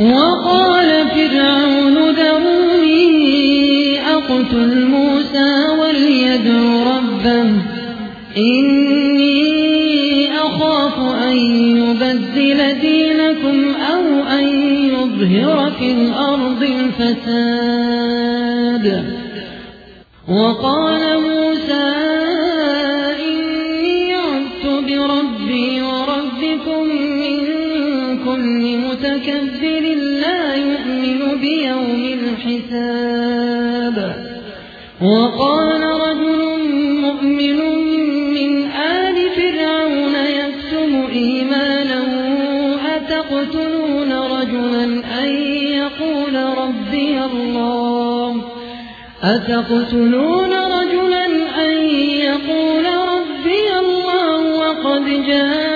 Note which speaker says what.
Speaker 1: وقال فرعون ذروني أقتل موسى وليدع ربه. إني أخاف أن يبدل دينكم أو أن يظهر في الأرض الفساد. وقال موسى كل متكبر لا يؤمن بيوم الحساب. وقال رجل مؤمن من آل فرعون يكتم إيمانه أتقتلون رجلا أن يقول ربي الله. أتقتلون رجلا أن يقول ربي الله وقد جاءكم